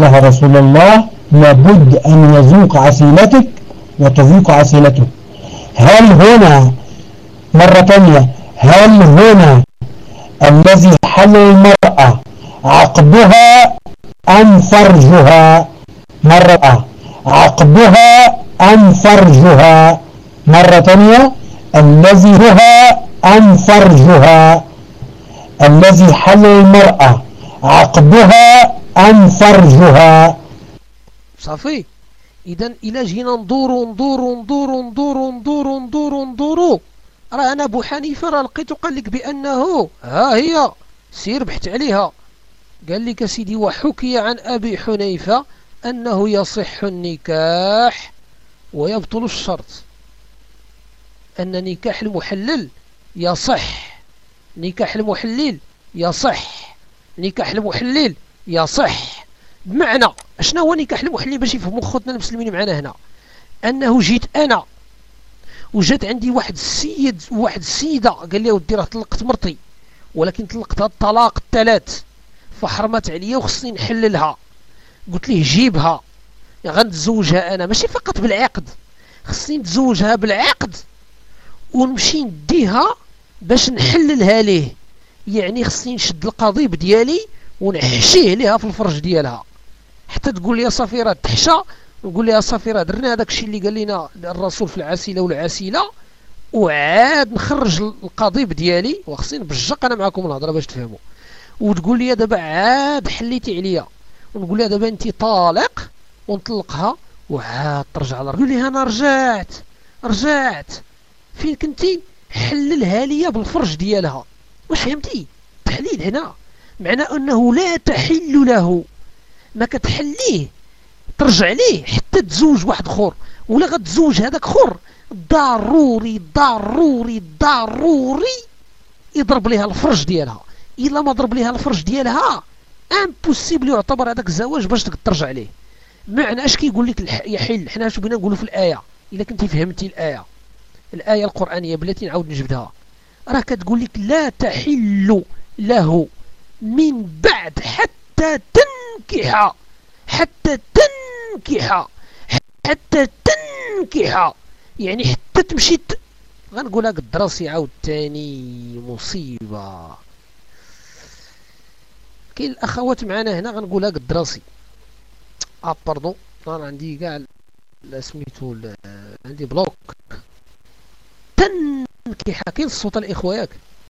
لها رسول الله لابد أن يذوق عسيلتك وتذوق عسيلته هل هنا مرة ثانية هل هنا الذي حل المرأة عقبها أم فرجها؟ مرة عقبها أم فرجها؟ مرة ثانية الذي هو أم فرجها؟ الذي حل المرأة عقبها أم فرجها؟ صافي. إذا إلا جينا ندورو ندورو ندورو ندورو ندورو ندورو ندورو راه أنا أبو حنيفة راه لقيتو قال لك بأنه ها هي سير بحث عليها. قال لك سيدي وحكي عن أبي حنيفة أنه يصح النكاح ويبطل الشرط. أن نكاح المحلل يصح. نكاح المحلل يصح. نكاح المحلل يصح بمعنى شنو هو نكاح المحلل باش يفهموا خوتنا المسلمين معنا هنا؟ أنه جيت أنا وجات عندي واحد السيد وواحد السيدة قال لي ودي راه طلقت مرتي ولكن طلقتها الطلاق الثلاث فحرمت عليا وخصني نحللها. قلت ليه جيبها؟ غنتزوجها أنا ماشي فقط بالعقد خصني نتزوجها بالعقد ونمشي نديها باش نحللها ليه. يعني خصني نشد القضيب ديالي ونحشيه ليها في الفرج ديالها. حتى تقول لي صافي راه تحشى نقول لها صافي راه درنا هذاك الشيء اللي قال لنا الرسول في العسيلة والعسيلة وعاد نخرج القضيب ديالي وخصني نبجق أنا معكم الهضرة باش تفهموا. وتقول لي دابا عاد حليتي عليا. ونقول لها دابا انت طالق ونطلقها وعاد ترجع لها قول لها أنا رجعت رجعت. فين كنتي؟ حللها ليا بالفرج ديالها. واش فهمتي؟ تحليل هنا. معنى أنه لا تحل له. ما كتحليه ترجع ليه؟ حتى تزوج واحد اخر ولا غتزوج هذاك اخر ضروري ضروري ضروري يضرب ليها الفرج ديالها. إلا ما ضرب ليها الفرج ديالها impossible يعتبر هذاك الزواج باش ترجع ليه. معنى اش كيقول لك يحل؟ حنا اش بغينا نقولوا في الآية؟ إلا كنتي فهمتي الآية. الآية القرآنية بلاتي نعاود نجبدها. راه كتقول لك لا تحل له. من بعد حتى تنكح. حتى تنكح. حتى تنكح. يعني حتى تمشي غنقولها قد راسي عاود تاني مصيبة. كاين الأخوات معنا هنا غنقولها قد راسي آه باردون أنا عندي كاع سميتو عندي بلوك تنكح. كاين الصوت الإخوة ياك؟